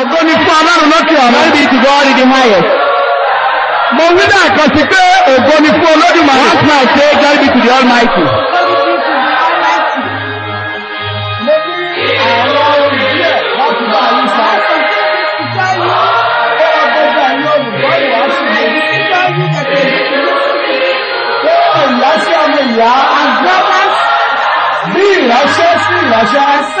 ògo ni fún ọlọ́run lókè be to God in the highest. mo wí náà kan sí pé ògo ni fún olódùmarè. More I say, glory be to the Almighty. Bí ìránṣẹ́ sí ìránṣẹ́,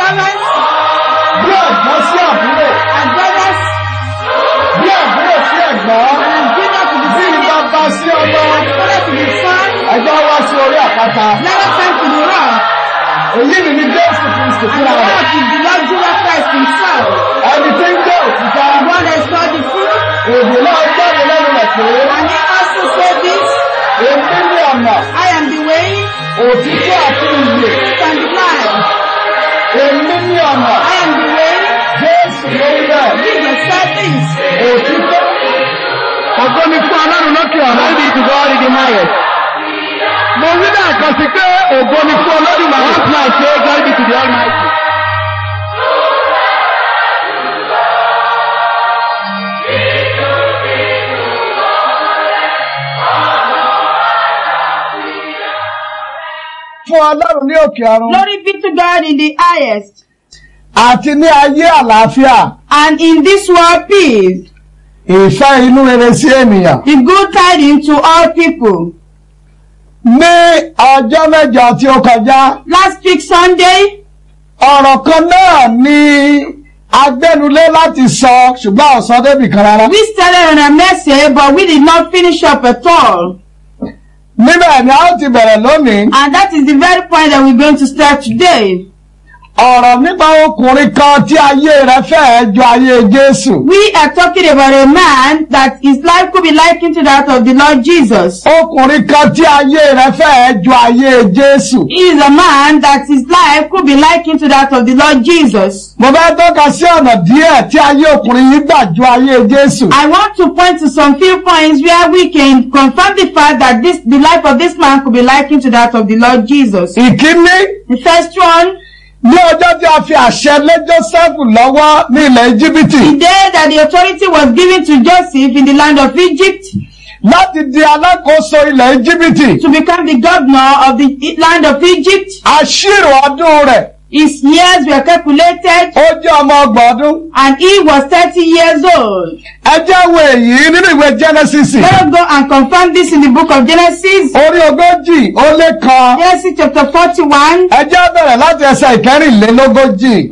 ẹjọ́ wá sí orí àpáta. Èyí ni ní Jésù Kristi fúnra rẹ̀. Ẹni tí ń jẹ́ òtítọ́, èdè náà jáde lẹ́nu rẹ̀ pé, èmi ní ọ̀nà, I am the way òtítọ́ àti ìyè. and the life. Èmi ní ọ̀nà, I am the way. Jésù ló ń bẹ̀. Jesus said this. Òtítọ́, ògo ni fún ọlọ́run lókè ọ̀run. Glory be to mo wí náà kan sí pé ògo ni fún olódùmarè. More I say, glory be to the Almighty. fún Ọlọ́run ní òkè ọ̀run. Glory be to God in the highest. Àti ní ayé àlàáfíà, And in this world peace, ìfẹ́ inú rere sí ènìyàn. the good tidings to all people. Ní ọjọ́ mẹ́jọ tí ó kọjá, Last week Sunday, ọ̀rọ̀ kan náà ni agbẹnulé láti sọ ṣùgbọ́n ọ̀sán débì kan rárá. we started on a message, but we did not finish up at all. Níbẹ̀ ni a ó ti bẹ̀rẹ̀ lónìí. And that is the very point that we're going to start today. Ọ̀rọ̀ nípa ọkùnrin kan tí ayé rẹ̀ fẹ́ẹ̀ ju ayé Jésù. We are talking about a man that his life could be likened to that of the Lord Jesus. Ọkùnrin kan tí ayé rẹ̀ fẹ́ẹ̀ ju ayé Jésù. He is a man that his life could be likened to that of the Lord Jesus. Mo fẹ́ tọ́ka sí ọ̀nà díẹ̀ tí ayé ọkùnrin yìí gbà ju ayé Jésù. I want to point to some few points where we can confirm the fact that this the life of this man could be likened to that of the Lord Jesus. Ìkíní The first one, ní ọjọ́ tí a fi àṣẹ lé Jósẹ́fù lọ́wọ́ ní ilẹ̀ Íjíbítì. The day that the authority was given to Joseph in the land of Egypt láti di alákòóso ilẹ̀ Íjíbítì. to become the governor of the land of Egypt, Àṣírò ọdún rẹ̀ his years were calculated ó jẹ́ ọmọ ọgbọ̀n ọdún. and he was 30 years old. Ẹ jẹ́ wo èyí nínú ìwé Genesis Let us go and confirm this in the book of Genesis. orí ogójì ó lé kan. Genesis chapter 41 Ẹ jẹ́ bẹ̀rẹ̀ láti ẹsẹ̀ ìkẹrìnlélógójì.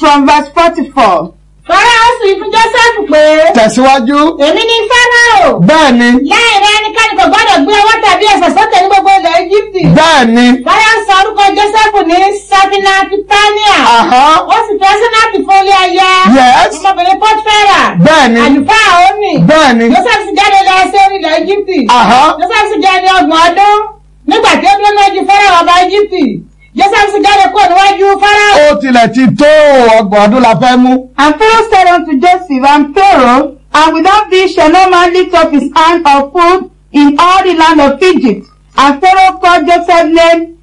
from verse 44. Fáráò sì fún Jósẹ́fù pé Tẹ̀síwájú. èmi ni Fáráò. Bẹ́ẹ̀ ni Láì rẹ ẹnikẹ́ni kò gbọ́dọ̀ gbé ọwọ́ tàbí ẹsẹ̀ sókè ní gbogbo ilẹ̀ Íjíbítì. bẹ́ẹ̀ ni. Fáráò sọ orúkọ Jósẹ́fù ní Safinatipania. Àhán. Ó sì fẹ́ Sínátì fún ilé aya. Yes. Ọmọbìnrin Pọ́tífẹ́rà. Bẹ́ẹ̀ ni. Àlùfáà Ónì. Bẹ́ẹ̀ ni. Jósẹ́fù sì jáde lọ sí orílẹ̀ Íjíbítì. Jósẹ́fù sì jẹ́ ẹni ọgbọ̀n ọdún. Nígbà tí ó dúró lójú Fáráò ọba Íjíbítì. Jósẹ́fù sì jáde kúrò níwájú Fáráò. Ó tilẹ̀ ti tó ọgbọ̀n ọdún la fẹ́ mú. And Pharaoh said unto Joseph, And Pharaoh, and without thee shall no man lift up his hand or foot in all the land of Egypt. And Pharaoh called Joseph's name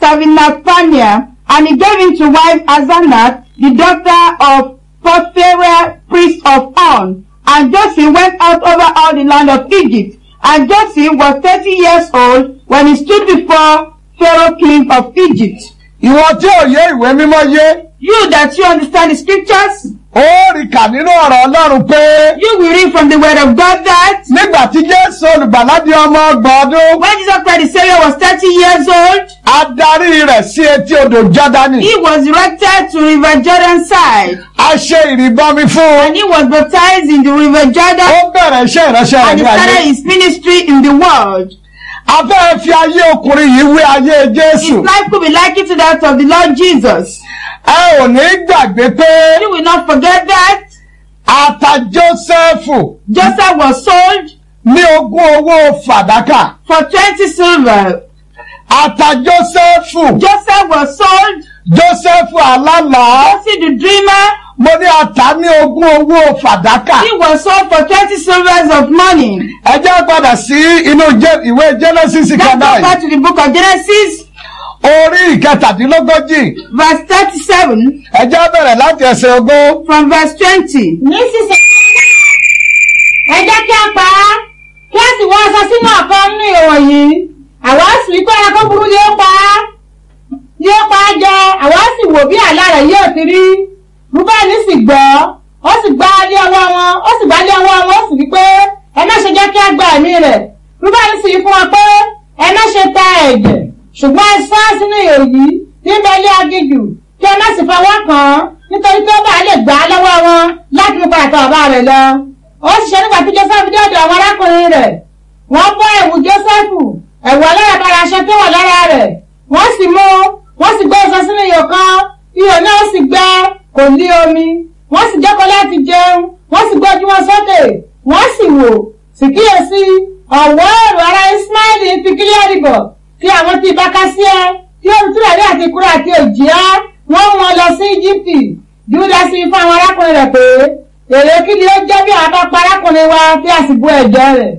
Savinaphania, and he gave him to wife Azanath, the daughter of Potipharah, priest of On. And Joseph went out over all the land of Egypt. And Joseph was thirty years old when he stood before Pharaoh king of Egypt. Ìwọ tí ò yé ìwé mímọ́ yé, You that you understand the scriptures, ó rí kà nínú ọ̀rọ̀ Ọlọ́run pé you will read from the word of God that nígbà tí Jésù olùgbàlà di ọmọ ọgbọ̀n ọdún, when Jesus Christ the Savior was 30 years old, a darí rẹ̀ sí etí odò Jọ́dánì. he was directed to River Jordan side A ṣe ìrìbọmi fún and he was baptized in the River Jordan Ó bẹ̀rẹ̀ iṣẹ́ ìránṣẹ́ rẹ̀ and he ní ayé. started his ministry in the world. A fẹ́ fi ayé ọkùnrin yìí wé ayé His Jésù. life could be likened to that of the Lord Jesus. Ẹ ò ní gbàgbé pé You will not forget that ata Jósẹ́fù Joseph was sold ní ogún owó fàdákà. for 20 silver. Ata Jósẹ́fù. Joseph was sold. Jósẹ́fù alálàá. Joseph the dreamer, Mo ní ata ní ogún owó fàdákà. he was sold for 20 silvers of money. Ẹ jẹ́ padà sí inú ìwé Genesis Let's kan go báyìí. back to the book of Genesis. orí ìkẹtàdínlógójì verse thirty-seven ẹjọ́ bẹ̀rẹ̀ láti ẹsẹ̀ ogún. from verse twenty. nísinsìnyí ẹ jẹ́ kí a pa á kí a sì wọ aṣọ sínú ọ̀kan nínú ìwọ̀n yìí àwa sì rí pé ẹranko burú yóò pa á yóò pa á jẹ àwa sì wò bí àlá rẹ̀ yóò ti rí. Rúbẹ́ẹ̀nì sì gbọ́ ó sì gbá lé ọwọ́ wọn ó sì gbá lé ọwọ́ wọn ó sì rí pé ẹ má ṣe jẹ́ kí a gba ẹ̀mí rẹ̀. Rúbẹ́ẹ̀nì sì wí fún wọn pé ẹ má ṣe ta ẹ̀jẹ̀ ṣùgbọ́n ẹ sá sínú ihò yìí tí ń bẹ ilé aginjù kí ẹ má sì fọwọ́ kàn án nítorí pé ó bá lè gbà á lọ́wọ́ wọn láti mú padà tọ̀ bàbá rẹ̀ lọ. ó sì ṣe nígbà tí joseph dé ọ̀dọ̀ àwọn arákùnrin rẹ̀. Wọ́n bọ́ ẹ̀wù joseph ẹ̀wù alárabàrà aṣọ tó wà lára rẹ̀. Wọ́n sì mú wọ́n sì gbé ọsọ sínú ihò kan ihò náà sì gbẹ kò ní omi. Wọ́n sì jókòó láti jẹun wọ́n sì gbójú wọn sókè wọ́n sì wò. Sì kíyèsí ọ̀wọ́ èrò ara ismaili fi kílíọ̀rì bọ̀ tí àwọn ti ìbákasíẹ́ tí ó ń túrẹ̀ ní àti kúrò àti òjìá wọ́n mú wọn lọ sí íjíbítì júdà sí fún àwọn arákùnrin rẹ̀ pé èrè kí ni ó jẹ́ bí àwọn bá pa arákùnrin wa tí a sì bu ẹ̀jọ́ rẹ̀?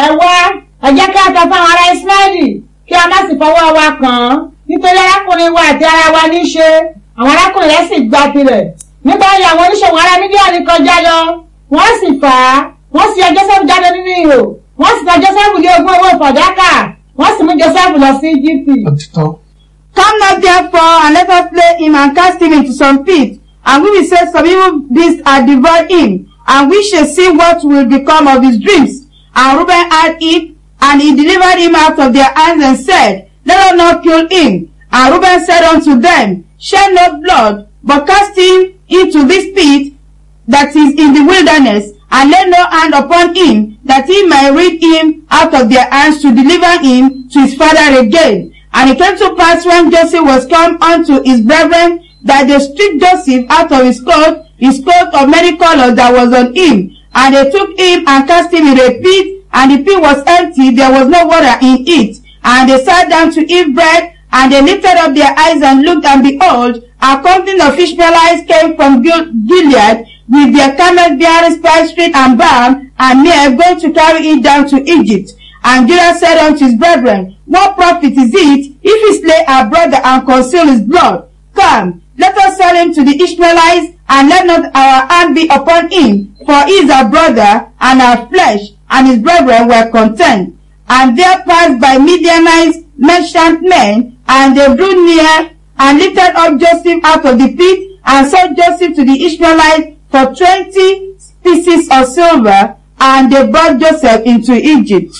Ẹ wá ẹ jẹ́ kí a tọ́ fún àwọn ará ismaili kí a má sì fọwọ́ wa kàn án nítorí arákùnrin wa àti ara wa ní í ṣe àwọn arákùnrin rẹ̀ sì gba tirẹ̀ nígbà yìí àwọn oníṣòwò ará mídíọ̀nù kọjá lọ wọ́n sì fà á wọ́n sì yọ joseph jáde nínú ihò wọ́n sì ta joseph ní ogún owó fàdákà wọ́n sì mú joseph lọ sí òtítọ́. Come not therefore, and let us slay him and cast him into some pit, and we will say some evil beasts are devoured him, and we shall see what will become of his dreams. And Reuben had it, and he delivered him out of their hands and said, Let us not kill him. And Reuben said unto them, Shed no blood, but cast him into this pit that is in the wilderness, and lay no hand upon him, that he may rid him out of their hands to deliver him to his father again. And it came to pass when Joseph was come unto his brethren, that they stripped Joseph out of his coat, his coat of many colors that was on him, and they took him and cast him in a pit, and the pit was empty, there was no water in it. And they sat down to eat bread, and they lifted up their eyes and looked, and behold, a company of Ishmaelites came from Gil- Gilead with their camels bearing spice street and balm, and near going to carry it down to Egypt. And Judah said unto his brethren, What profit is it if we slay our brother and conceal his blood? Come, let us sell him to the Ishmaelites, and let not our hand be upon him, for he is our brother and our flesh, and his brethren were content. And there passed by Midianites merchant men, and they drew near, and lifted up Joseph out of the pit, and sold Joseph to the Ishmaelites for twenty pieces of silver, and they brought Joseph into Egypt.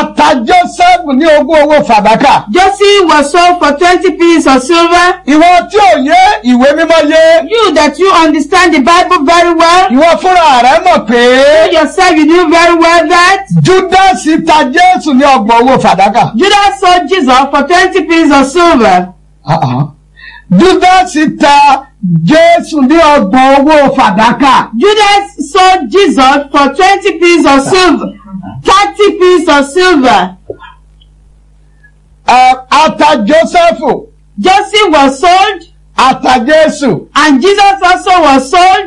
Ata joseph ní ogún owó fàdákà. Joseph was sold for twenty pieces of silver. ìwọ tí ò yé ìwé mímọ́ yé. You that you understand the Bible very well, ìwọ fúnra rẹ mọ̀ pé. you yourself you do very well that júdásì ta jésù ní ọgbọ̀n owó fàdákà. Judas sold Jesus for twenty pieces of silver. júdásì ta jésù ní ọgbọ̀n owó fàdákà. Judas sold Jesus for twenty pieces of silver, thirty pieces of silver. Ẹ, ata joseph Joseph was sold ata jésù. and Jesus also was sold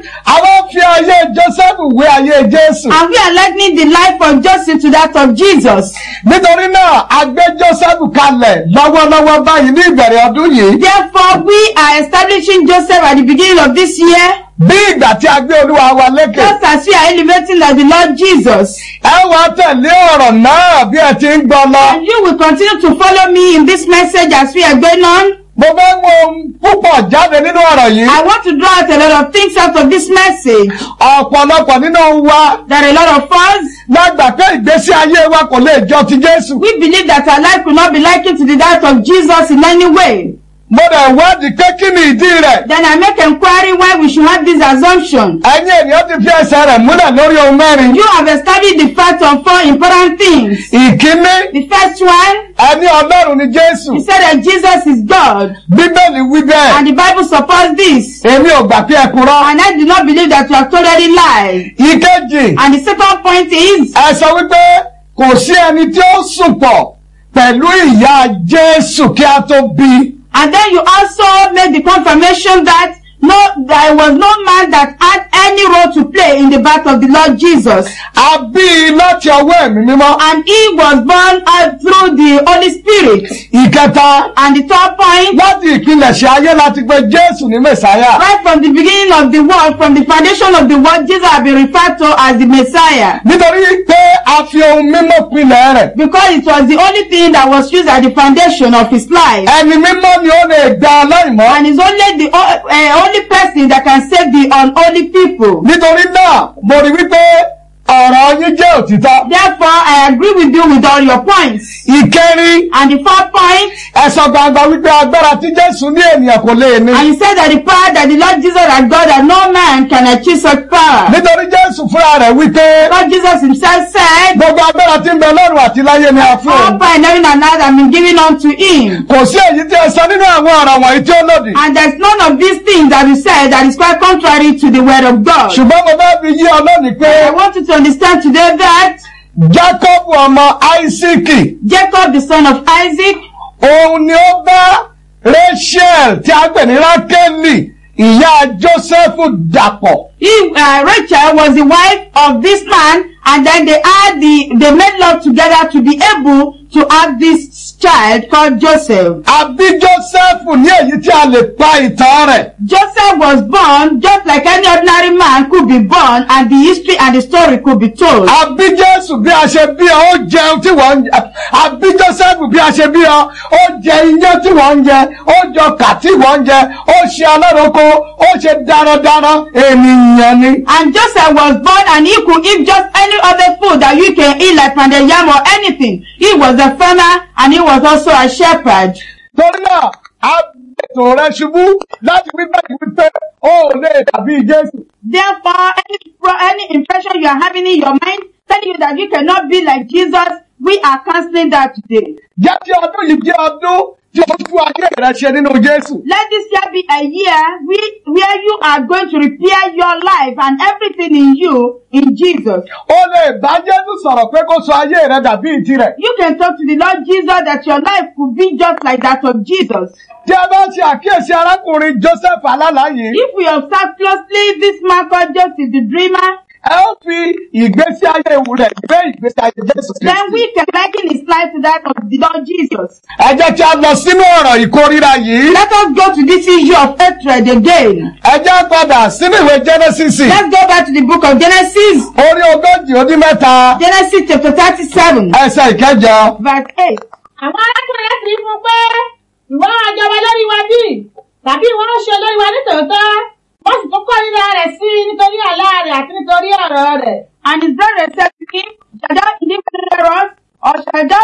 fi ayé joseph wé ayé jésù. and we are likening the life of Joseph to that of Jesus. nítorí náà a gbé joseph kalẹ̀ lọ́wọ́lọ́wọ́ báyìí ní ìbẹ̀rẹ̀ ọdún yìí. Therefore, we are establishing Joseph at the beginning of this year bí ìgbà tí a gbé olúwa wa lékè. just as we are elevating like the Lord Jesus. ẹ wá tẹ̀lé ọ̀rọ̀ náà bí ẹ ti ń gbọ́ lọ. And you will continue to follow me in this message as we are going on. Mo fẹ́ mú ohun púpọ̀ jáde nínú ọ̀rọ̀ yìí. I want to draw out a lot of things out of this message. ọ̀pọ̀lọpọ̀ nínú wa There are a lot of us. lágbà pé ìgbésí ayé wa kò lè jọ ti jésù. We believe that our life will not be likened to the that of Jesus in any way. Mo dẹ̀ wádìí pé kí ni ìdí rẹ̀. Then I make inquiry why we should have this assumption. ẹ̀yin ènìyàn ti fi ẹsẹ̀ rẹ̀ múlẹ̀ lórí ohun mẹ́rin. You have established the fact on four important things. ìkíní The first one, ẹni ọlọ́run ni jésù. he said that Jesus is God. bíbélì wí bẹ́ẹ̀. And the Bible supports this. èmi ò gbà pé ẹ. And I do not believe that you have totally lied. ìkejì And the second point is, ẹ sọ wípé kò sí ẹni tí ó sùn pọ̀ pẹ̀lú ìyá jésù kí a tó bí. And then you also made the confirmation that no, there was no man that had any role to play in the birth of the Lord Jesus. a bí láti ọwọ́ ẹ̀mí mímọ́. And he was born uh, through the Holy Spirit. ìkẹta And the third point, láti ìpilẹ̀ṣẹ̀ ayé láti pe jésù ní mẹ̀sáyà. right from the beginning of the world, from the foundation of the world, Jesus has been referred to as the Messiah. nítorí pé a fi ohun mímọ́ pilẹ̀ rẹ̀. Because it was the only thing that was used as the foundation of his life. ẹni mímọ́ ni ó lè gba aláìmọ́. And it's only the o- uh, only person that can save the unholy people. nítorí náà mo rí wípé ọ̀rọ̀ yín jẹ́ òtítọ́. Therefore, I agree with you with all your points. ìkẹrin And the fourth point, ẹ sọ gbangba wípé agbára tí jésù ní ènìyàn kò lè ní. and he said that the power that the Lord Jesus has got that no man can achieve such power. nítorí jésù fúnra rẹ̀ wípé Lord Jesus himself said, gbogbo agbára tí ń bẹ lọ́rùn àti láyé ni a fún all power in heaven and earth have been given unto him. kò sí èyí tí ẹ sọ nínú àwọn ọ̀rọ̀ wọ̀nyí tí ó lòdì. And there's none of these things that you said that is quite contrary to the word of God. ṣùgbọ́n mo fẹ́ fi yí ọ lónìí pé I want you to understand today that jacob ọmọ isaac Jacob, the son of Isaac, òun ni ó bá rachel tí a pè ní rákẹ́lì ìyá joseph dàpọ̀. He, uh, Rachel was the wife of this man, and then they had the they made love together to be able to have this child called Joseph. àbí joseph ní èyí tí a lè pa ìtàn rẹ̀. Joseph was born just like any ordinary man could be born, and the history and the story could be told. àbí jésù bí a ṣe bí ọ ó jẹun tí wọ́n ń jẹ àbí joseph bí a ṣe bí ọ ó jẹ iyán tí wọ́n ń jẹ ó jọ kà tí wọ́n ń jẹ ó ṣe alároko ó ṣe darandaran ènìyàn ni. And Joseph was born and he could eat just any other food that you can eat like pounded yam or anything. He was a farmer and he was also a shepherd. torí náà a ètò rẹ ṣubú láti wípé wípé ó lè dàbí jésù. Therefore, any, any impression you are having in your mind telling you that you cannot be like Jesus, we are cancelling that today. jẹ́ kí ọdún yìí jẹ́ ọdún Let this year be a year where you are going to repair your life and everything in you in Jesus. o lè bá jésù sọ̀rọ̀ pé kó sọ ayé rẹ dàbí tirẹ̀. You can talk to the Lord Jesus that your life could be just like that of Jesus. tí a bá ṣe àkíyèsí arákùnrin joseph alálàyé If we observe closely this man called Joseph the dreamer, ẹ ó fi ìgbésí ayé ewu rẹ̀ gbé ìgbésí ayé jésù then kristi. we can liken his life to that of the Lord Jesus. ẹ jẹ́ kí a lọ sínú ọ̀rọ̀ ìkórira yìí. Let us go to this issue of hatred again. ẹ jẹ́ padà sínú ìwé genesis Let's go back to the book of Genesis, orí ogójì ó dín mẹ́ta Genesis chapter 37, ẹsẹ̀ ìkẹjọ. verse 8. àwọn arákùnrin rẹ̀ sì fún un pé ìwọ máa jọba lórí wa bí tàbí ìwọ ń ṣe lórí wa nítòótọ́ wọ́n sì tún kórìíra rẹ̀ sí nítorí àlá rẹ̀ àti nítorí ọ̀rọ̀ rẹ̀. And his brethren said to him, Shall thou indeed us, or shall thou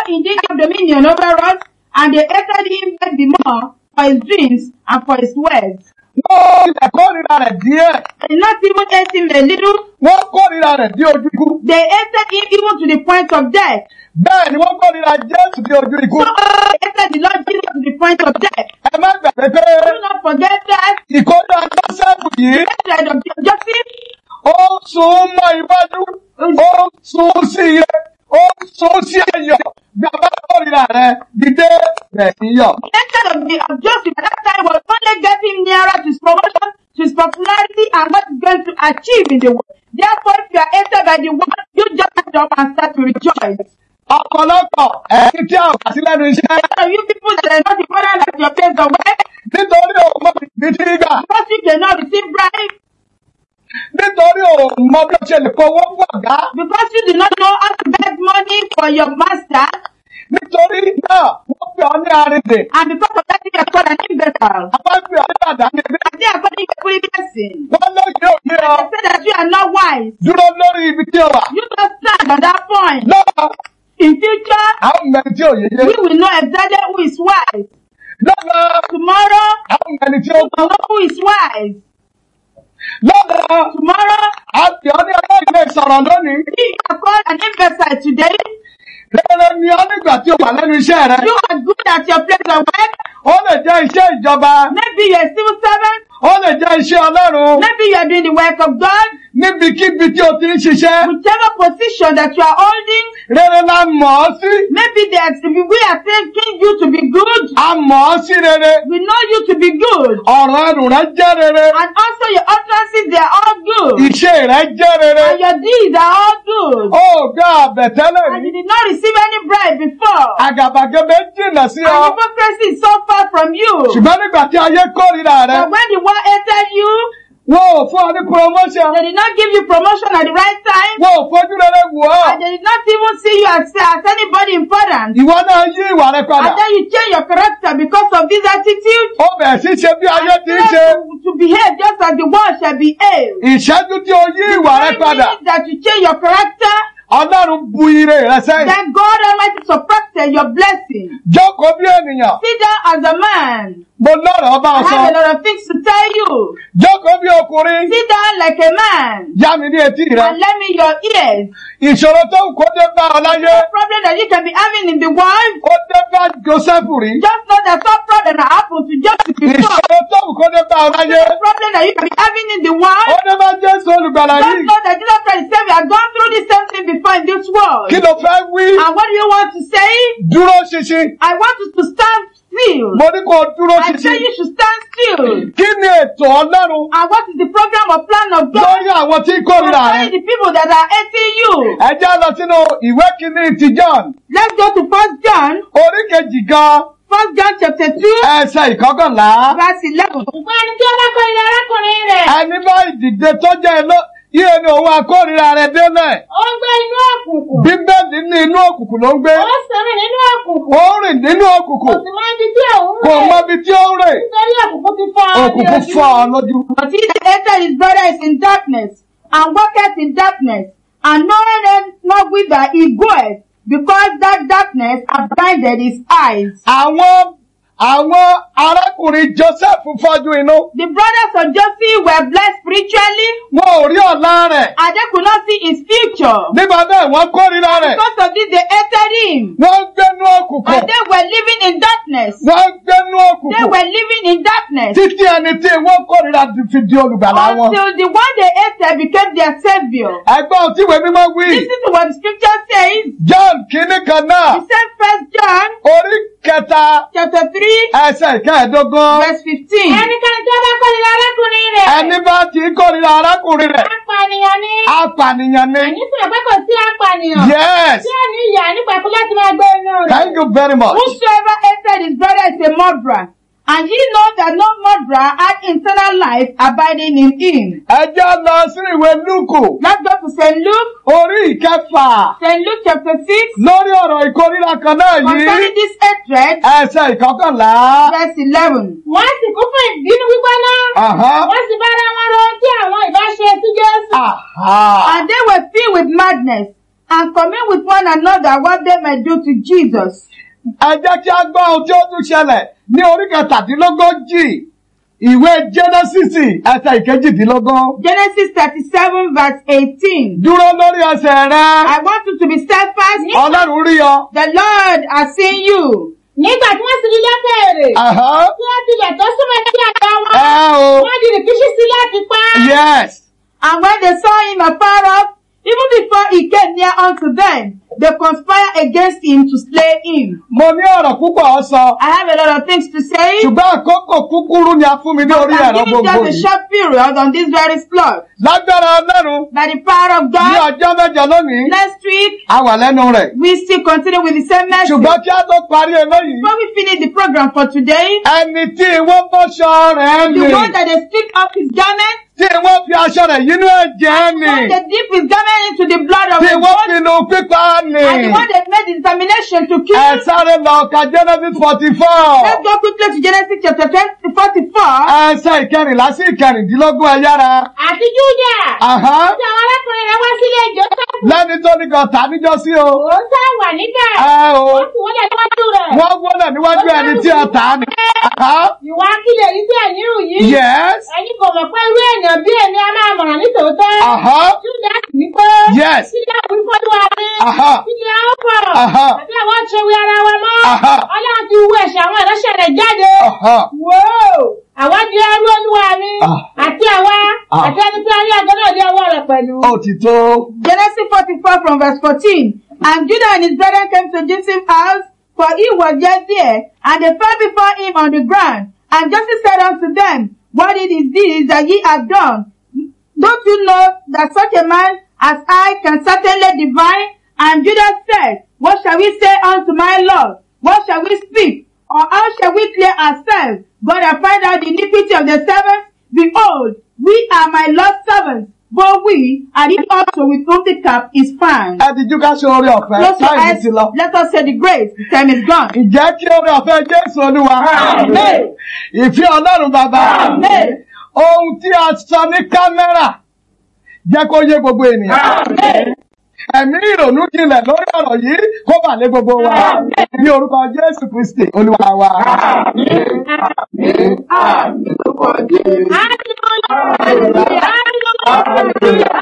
dominion over us? And they hated him yet the more for his dreams and for his words. Wọ́n ilẹ̀ kórira rẹ̀ díẹ̀ They did not even hate him a little, wọ́n kórira rẹ̀ dé ojú ikú they hated him even to the point of death. bẹ́ẹ̀ ni wọ́n kórira jésù dé ojú ikú. So they hated the Lord Jesus to the point of death. ẹ má gbàgbé pé Do not forget that ìkórira joseph yìí hatred of Joseph ó sún mọ́ iwájú ó sún sí ire ó sún sí ẹ̀yọ̀ bí a bá kórira rẹ̀ dídé rẹ̀ níyọ̀. hatred of, the, of Joseph at that time was only getting nearer to his promotion, to his popularity, and what he's going to achieve in the world. Therefore, if you are hated by the world, you just stand up and start to rejoice. ọ̀pọ̀lọpọ̀ ẹ̀yin tí a kà sí lẹ́nu iṣẹ́ you people that are not important at your place of work, nítorí òun mọ̀ bí tí gbà because you cannot receive bribe, nítorí òun mọ bí ó ṣe lè kówó fún ọ̀gá because you do not know how to get money for your master, nítorí náà wọ́n pè ọ́ ní arìndè and because of that, you are called an imbecile. àwọn pè ọ́ ní àdáyébé And they are calling you a foolish person. wọ́n lóye òye ọ They say that you are not wise. dúró lórí ibi tí o wà You just stand on that point. lọ́wọ́ In future, àwọn mẹ́rin tí òye yé we will know exactly who is wise. lọ́wọ́ Tomorrow, àwọn mẹ́rin tí ó we will know who is wise. Lọ́wọ́ Tomorrow, a pè ọ́ ní aláìlẹ̀ sọ̀rọ̀ lónìí if you are called an imbecile today, rere ni ọ́ nígbà tí o wà lẹ́nu iṣẹ́ rẹ you are good at your place of work. ó lè jẹ́ iṣẹ́ ìjọba Maybe you are a civil servant. ó lè jẹ́ iṣẹ́ ọlọ́run Maybe you are doing the work of God. Níbikíbi tí o ti ń ṣiṣẹ́ Whichever position that you are holding, rere la mọ̀ ọ́ sí maybe are, we are thinking you to be good. a mọ̀ ọ́ sí rere We know you to be good. ọ̀rọ̀ ẹnu rẹ jẹ́ rere And also your utterances, they are all good. Ìṣe rẹ̀ jẹ́ rere. And your deeds are all good. Ó gba àbẹ̀tẹ́lẹ̀ And rí. you did not receive any bribe before. Àgàbàgebè jìnnà sí And ọ. hypocrisy is so far from you. Ṣùgbọ́n nígbà tí ayé kórìíra rẹ̀, But when the world hated you, wọn ò fún ọ ní promotion. they did not give you promotion at the right time. Wọn ò fojú rere wò ọ́. And they did not even see you as, as anybody important. Ìwọ náà yí ìwà rẹ padà. And then you change your character because of this attitude. Ó bẹ̀rẹ̀ sí ṣe bí ayé ti ń ṣe. To, to behave just as the world shall behave. Ìṣẹ́jú tí o yí ìwà rẹ Very padà. means that you change your character, Ọlọ́run bu ire rẹ sẹ́yìn. then God Almighty subtracted your blessing. Jókòó bí ènìyàn. Sit down as a man. Mo lọ́rọ̀ ọba I ọ̀sán. have a lot of things to tell you. Jókòó bí ọkùnrin. Sit down like a man. Yá mi ní etí rẹ. And lend me your ears. Ìṣòro tó ń kó dé bá ọ láyé. The problem that you can be having in the world, Ó dé bá Joseph rí. just know that some problem that happened to Joseph before. Ìṣòro tó ń kó dé bá ọ láyé. The problem that you can be having in the Ó world, dé bá Jésù olùgbàlà just yìí. know that Jesus Christ himself has gone through the same thing before in this world. Kí ló fẹ́ wí? And what do you want to say? Dúró ṣinṣin. I want you to stand still. Mo ní kó dúró I say ṣinṣin. you should stand still. Kí ni ètò Ọlọ́run And what is the program or plan of God lórí àwọn tí kórìíra concerning rẹ? the people that are hating you? Ẹ lọ sínú ìwé kìíní ti John. Let's go to First John, Orí kejì gan First John chapter two, ẹsẹ̀ ìkọ́kànlá. verse eleven. Ṣùgbọ́n ẹni tí ó bá kórìíra arákùnrin rẹ̀, Ẹni bá ìdìde tó jẹ́ iná yíyẹ ni òun akórìíra rẹ̀ délẹ̀. ó ń gbé inú òkùnkùn. Bíbélì ní inú òkùnkùn ló ń gbé. Ó sọ̀rọ̀ nínú òkùnkùn. Ó rìn nínú Kò òkùnkùn. sì máa ń di tí òun Kò rẹ̀. mọ ibi tí ó rìn. Nítorí òkùnkùn ti fọ́ ọ ní Òkùnkùn fọ́ ọ lójú. But he that hated his brother is in darkness, and walketh in darkness, and knoweth not whither he goeth, because that darkness hath blinded his eyes. Àwọn àwọn arákùnrin Joseph fọ́jú inú. The brothers of Joseph were blessed spiritually, Wọn ò rí ọ̀la rẹ̀. and they could not see his future. Nígbà bẹ́ẹ̀ wọ́n kórìíra rẹ̀. Because of this, they hated him, Wọ́n ń gbénú òkùnkùn. and they were living in darkness. Wọ́n ń gbénú They òkùnkùn. were living in darkness Títí ẹni tí wọ́n kórìíra fi di olùgbàlà wọn. until the one they hated became their savior. Ẹgbọ́n tí ìwé mímọ́ wí. Listen to what the scripture says. John kìíní kan náà. He said, First John Orí kẹta chapter three, ẹsẹ̀ ìkẹẹ̀dógún. verse fifteen. Ẹnikẹ́ni tí ó bá kórìíra arákùnrin rẹ̀. Ẹni bá ti kórìíra arákùnrin rẹ̀. Apànìyàn ni. Apànìyàn ni. Ẹ̀yin sì rò pé kò sí apànìyàn. Yes. Ò ní ìyà nípa ikú láti máa gbé inú rẹ̀. Thank you very much. Whosoever hated his brother is a murderer, and ye know that no murderer had eternal life abiding in him. Ẹ jẹ́ lọ sí ìwé Lúkù. Let's go to St. Luke, Orí ìkẹfà. St. Luke chapter 6, Lórí ọ̀rọ̀ ìkórìíra kan náà yìí. concerning this hatred, Ẹsẹ̀ ìkọkànlá. verse 11. Wọ́n sì kún fún ìbínú gbígbóná. Wọ́n sì bá ara wọn ro tí àwọn ìbá ṣe sí Jésù. And they were filled with madness, and commune with one another what they might do to Jesus. Ẹ jẹ́ kí a gbọ́ ohun tí ó tún ṣẹlẹ̀ ní orí kẹtàdínlógójì. Ìwé Jẹ́nẹ́sísì ẹsẹ̀ ìkejìdínlógún. Genesis 37, verse 18. Dúró lórí ẹsẹ̀ rẹ. I want you to be steadfast. Ọlọ́run rí ọ. The Lord has seen you. Nígbà tí wọ́n sì rí. Àhá. Tí wọ́n tilẹ̀ tó súnmọ́ sí àgbà wọn. Wọ́n di rìkíṣí sí láti pa. Yes. And when they saw him afar off, even before he came near unto them, they conspired against him to slay him. Mo ní ọ̀rọ̀ púpọ̀ sọ. I have a lot of things to say. Ṣùgbọ́n àkókò kúkúrú ni a fún mi ní orí ẹ̀rọ I'm giving gbogbo just a yìí. short period on this very plot. Lágbára Ọlọ́run By the power of ní God, ọjọ́ mẹ́jọ lónìí, next week, a wà lẹ́nu rẹ̀. we still continue with the same message. Ṣùgbọ́n kí a tó parí eléyìí, Before we finish the program for today, ẹni tí wọ́n bọ́ṣọ rẹ̀ the nì, one that they strip off his garment, tí wọ́n fi aṣọ rẹ̀ yínú ẹ̀jẹ̀ one they dip his garment into the blood of tí the wọ́n goat, pinnu pípa nì. and the one that made the determination to kill. Ẹ sáré lọ ka Genesis forty four. Let's go quickly to Genesis chapter 20, 44. Ẹsẹ̀ ìkẹrìnlá sí ìkẹrìndínlógún ẹ yára. Àti Júdà. Tí àwọn arákùnrin rẹ̀ wá sílé Jósẹ́fù. Lẹ́ni tó ní kan tàbí jọ sí o. Òun sá wà níbẹ̀. Ẹ o. Wọ́n sì wọlé níwájú rẹ̀. Wọ́n gbọ́dọ̀ níwájú ẹni tí ẹ tà. Àhá. Ìwà kílè yìí ẹ̀yin rù yìí. Yes. Ẹ̀yin kò mọ̀ pé irú èèyàn bí èmi a máa mọ̀ràn ní tòótọ́. Àhá. Júdà sì ní pé. Yes. Sílẹ̀ àwọn ìfọ́dúnwá rí. Pọ̀. Àhá. Àbí àwọn ṣe wí ara wa mọ́. Ọlọ́run ti wú ẹ̀ṣẹ̀ àwọn ìránṣẹ́ rẹ̀ jáde. Àhá. Wóò! Àwa di ẹrú olúwa ni. Ah. Àti àwa. Ah. Àti ẹni tí a rí àgọ́ náà di ọwọ́ rẹ̀ pẹ̀lú. Ó ti tó. Genesis 44 from verse 14. And Judah and his brethren came to Joseph's house, for he was just there, and they fell before him on the ground. And Joseph said unto them, What it is this that ye have done? Don't you know that such a man as I can certainly divine? And Judas said, What shall we say unto my Lord? What shall we speak? Or how shall we clear ourselves? God have find out the iniquity of the servants. Behold, we are my Lord's servants, but we are it also with whom the cap is found. ẹ ti jú ká ṣe oore ọ̀fẹ́ eyes. ti lọ. Let us say the grace. The time is gone. Ìjẹ́ kí oore ọ̀fẹ́ Jésù Olúwa. Ìfẹ́ Ọlọ́run bàbá. Ohun tí a sọ ní kámẹ́rà jẹ́ kó yé gbogbo ènìyàn ẹ̀mí ìrònú jinlẹ̀ lórí ọ̀rọ̀ yìí kó bà lé gbogbo wa. Ní orúkọ Jésù Kristi Olúwa wa. Hallelujah.